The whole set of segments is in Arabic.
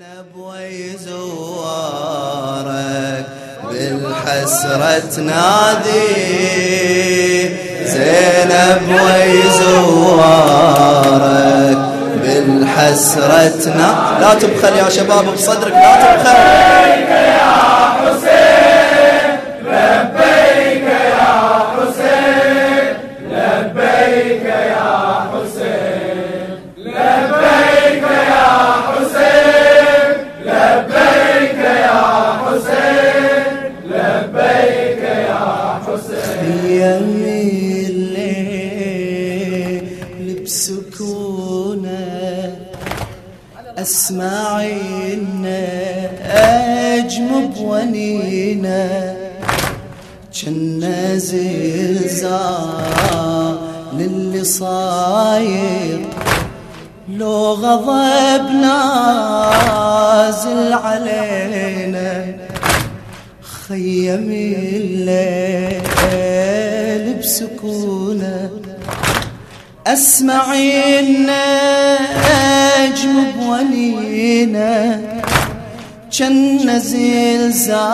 زينب ويزوارك بالحسرة تنادي زينب ويزوارك بالحسرة تنادي لا تبخل يا شباب بصدرك لا تبخل. للي صاير. لو غضب نازل علينا خيم الليل بسكونة. اسمعينا اجمب ولينا جن زلزال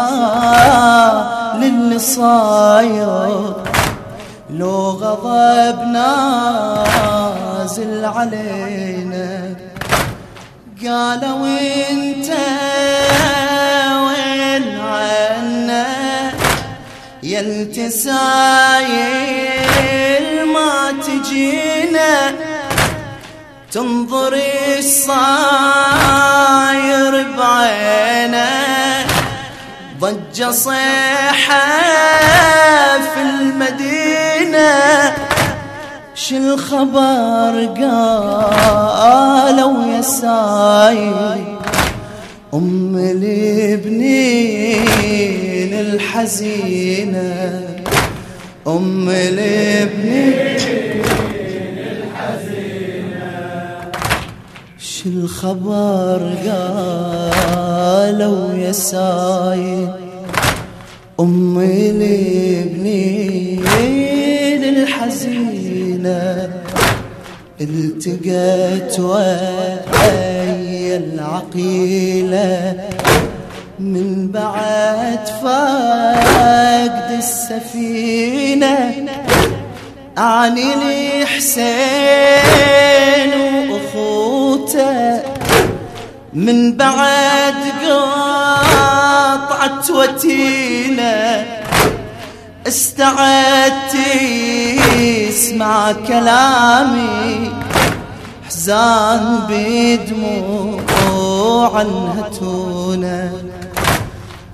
اللي صاير. لو غضب نازل علينا. قالوا انت وين عنا؟ يلتسايل ما تجينا. تنظر الصاير بعينه. ضج صيحة في المدينة شو الخبر قالوا يا ساير أم الابنين الحزينة أم الابنين شو الخبر قالوا يا سايد أم الابنين الحزينة التقت ويا العقيلة. من بعد فقد السفينة أعني لي حسين وأخوته. من بعد قطعت وتينة استعدت اسمع كلامي. حزان بدموع انهتونا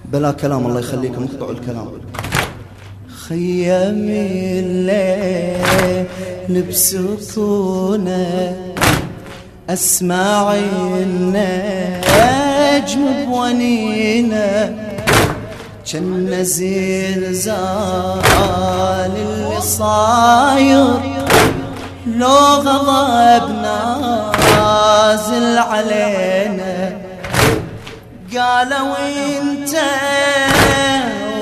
بلا كلام الله يخليكم اقطعوا الكلام. خيم الليل بسكونة. اسمع النجم بونينا كان زلزال اللي صاير. لو غضب نازل علينا. قالوا إنت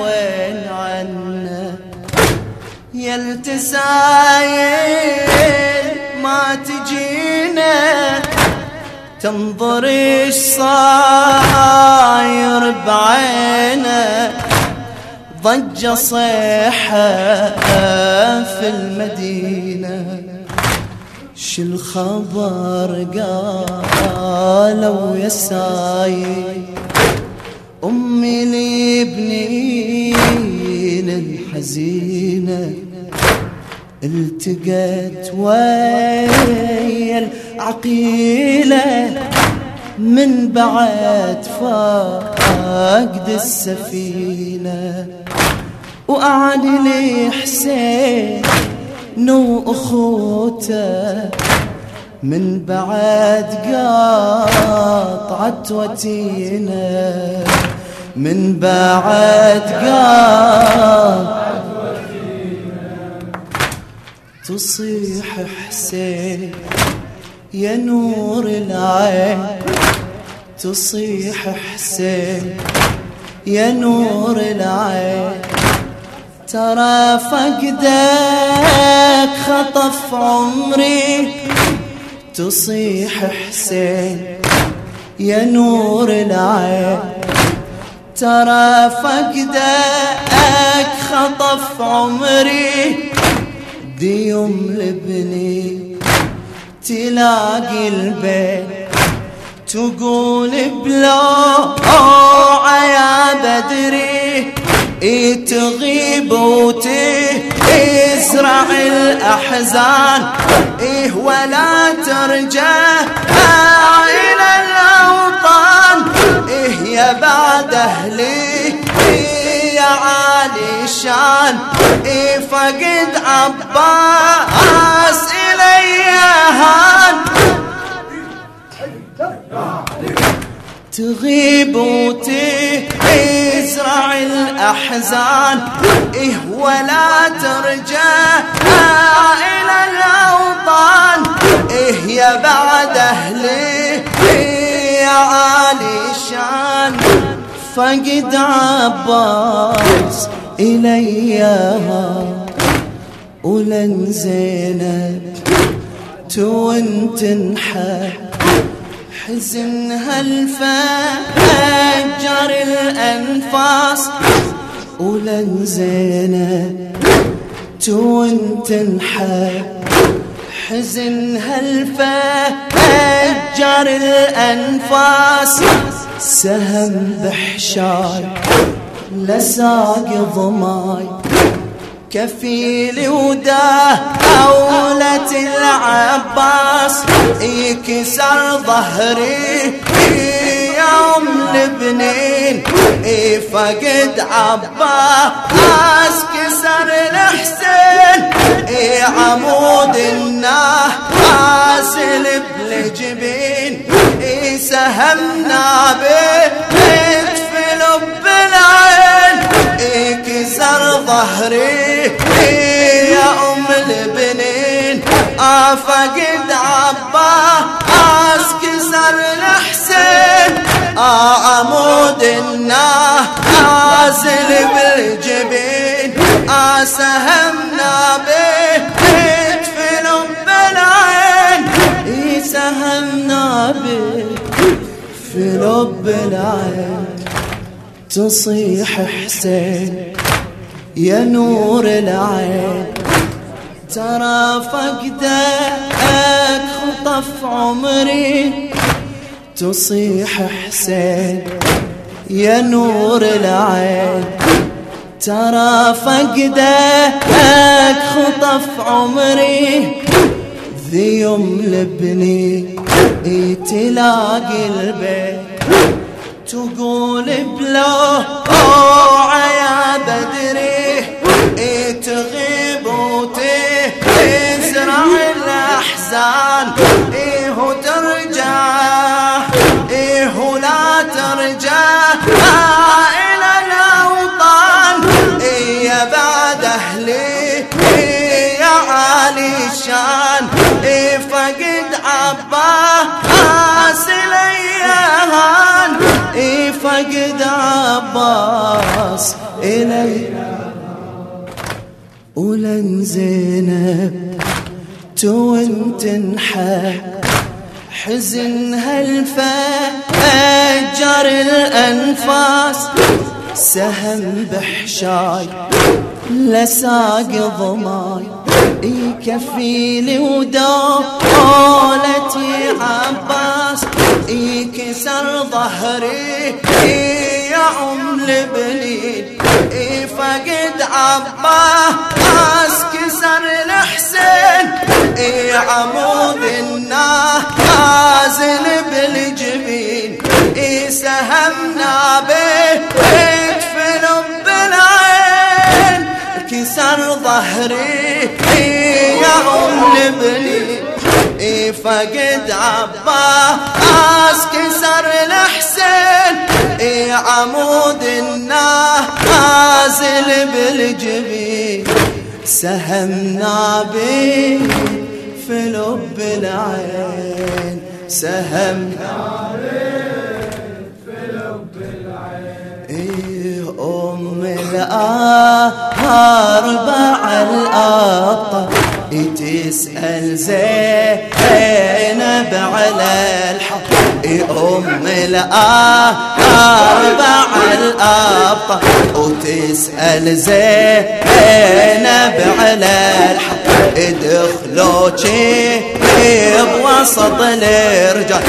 وين عنا؟ يلتسايل ما تجينا. تنظر إيش صاير بعينه ضج صيحة في المدينة. شو الخبر قالوا يا ساير أمي لابنين الحزينة. التقت ويا العقيلة من بعد فاقد السفينة وأعد لي حسين وأخوته من بعد قاطعت وتينا من بعد قاطعت تصيح حسين يا نور العين. تصيح حسين يا نور العين. ترى فقدك خطف عمري. تصيح حسين يا نور العين. ترى فقدك خطف عمري. ديوم لبني تلاقي البيت. تقول بلا يا بدري تغيب وتزرع الأحزان إيه ولا ترجع إلى الأوطان. إيه يا بعد أهلي يا عالي الشان إيه فقد عباس تغيب وتزرع الأحزان. إيه ولا ترجع إلى الأوطان. إيه يا بعد أهلي يا عالي الشان فقد عباس إليها ولن زينب تون تنحب حزن هالفجر الأنفاس؟ ولن زينب تون تنحب حزن هالفجر الأنفاس؟ سهم بحشاي لساق ضماي. كفيل وداه أولة العباس. يكسر ظهري يوم لبنين فقد عباس كسر الحسين. عمود الناس بالجبين سهمنا به في لب العين. كسر ظهري يا أم البنين فقد عباس كسر الحسين. عمود النازل بالجبين. سهمنا به في لب العين. سهمنا به في لب العين. تصيح حسين يا نور العين. ترى فقدك خطف عمري. تصيح حسين يا نور العين. ترى فقدك خطف عمري. ذي يوم لبني تلاقي البيت. تقول بلا يا بدري. تغيب الاحزان إيه وترجع إيه ولا ترجع. إلى الأوطان. إيه يا بعد أهلي إيه يا عالي الشان. إيه فقد عباس ليهان إيه فقد عباس إلي. ولن زينب. تون تنحب حزن هالفجر الأنفاس. سهم بحشاي لساق ضماي. يكفيلي ودولتي عباس. يكسر ظهري يا أم البنين فقد عباس كسر الحسين. عمود النازل بالجبين. سهمنا به في لب العين. كسر ظهري يا أم البنين فقد عباس كسر الحسين. عمود النازل بالجبين. سهمنا به في لب العين. سهمنا في لب العين. إيه أم الأربع الأبطال تسأل زينب على الحق. أم الأربع الأبطال وتسأل زينب على الحق ادخلوا بوسط الرجال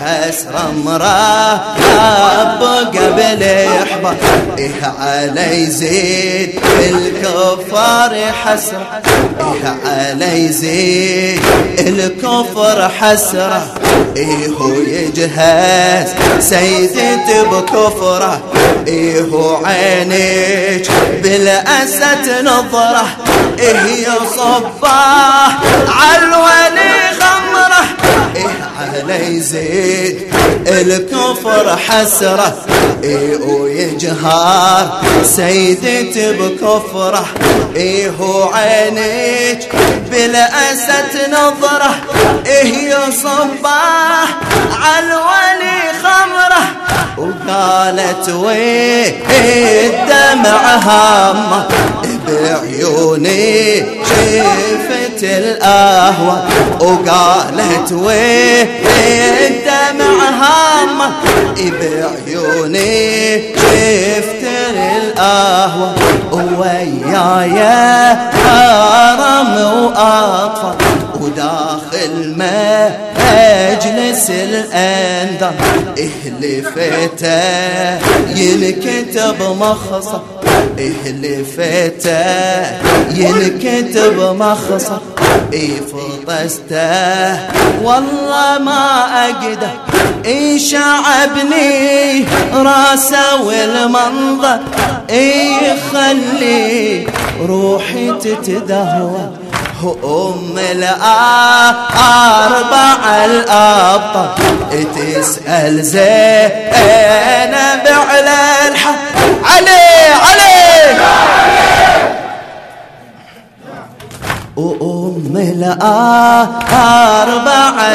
حسرة مراه قبل يحبط إيه علي زيد الكفار حسرة. إيه علي زيد الكفر حسرة. إيه هو يجهز سيدي بكفرة. إيه هو عينيك بالأسد نظرة. إيه صباه عالولي خمره إيه علي زيد الكفر حسرة إيه ويجهار سيدتي بكفره إيه عينيك. بالأسد نظرة إيه صباه عالولي خمرة وقالت ويه الدمع هامة. بعيوني شفت القهوة وقالت ويه الدمع هامة بعيوني شفت القهوة ويايا حرم وأطفال وداخل ما اجلس الأندر أهلي فتا ينكتب مخصر أهلي فتا ينكتب مخصر اي فطسته والله ما أقدر اي شعبني راسه والمنظر اي خلي روحي تتدهور. أم الأربع الأبطال تسأل زينب على الحق. علي علي! وأم الأربع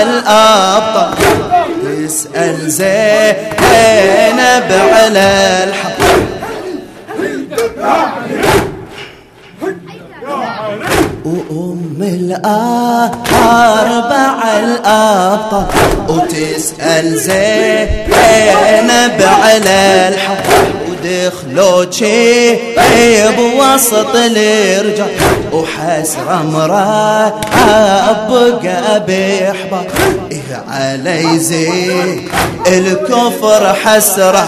الأبطال. تسأل زينب على الحق. وأم الأربع الأبطال. وتسأل زينب على الحق. ودخلوا بوسط الرجال وحسرة مراه أبقى بيحبط إيه علي زي الكفر حسرة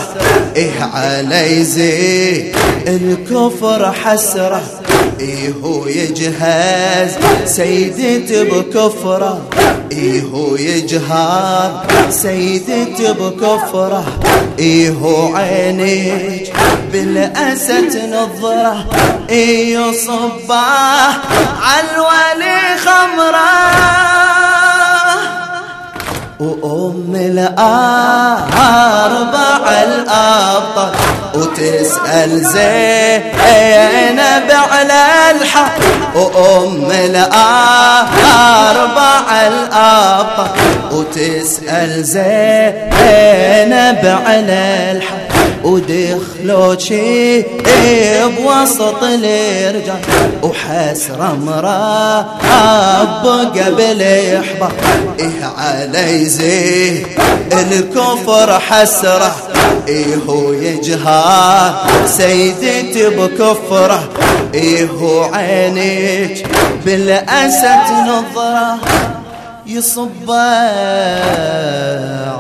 إيه علي زي الكفر حسرة إيه هو يجهز؟ سيدتي بكفرة. إيه هو يجهر؟ سيدتي بكفرة. إيه هو عينيك؟ بالأسد نظرة. إيه صباه عالولي خمرة. وأم الأربع الأبطال وتسأل زينب على الحق. وأم الأربع الأبطال وتسأل زينب على الحق. ودخلوا شي بوسط الرجال وحسرة مراه قبل يحبط إيه علي زي الكفر حسرة. إيه هو يجهار سيدتي بكفرة. إيه هو عينيك بالأسد نظرة. يصب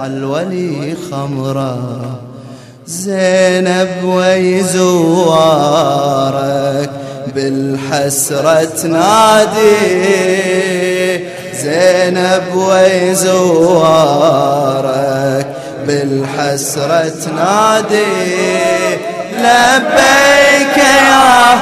على الولي خمرة. زينب ويزوارك بالحسرة تنادي. زينب ويزوارك بالحسرة تنادي. لبيك يا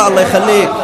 الله يخليك.